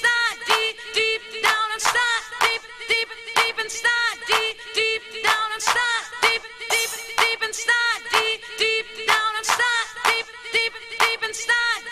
deep, deep down inside, deep, deep, deep inside, deep, deep down inside, deep, deep, deep inside, deep, deep down inside, deep, deep, deep inside.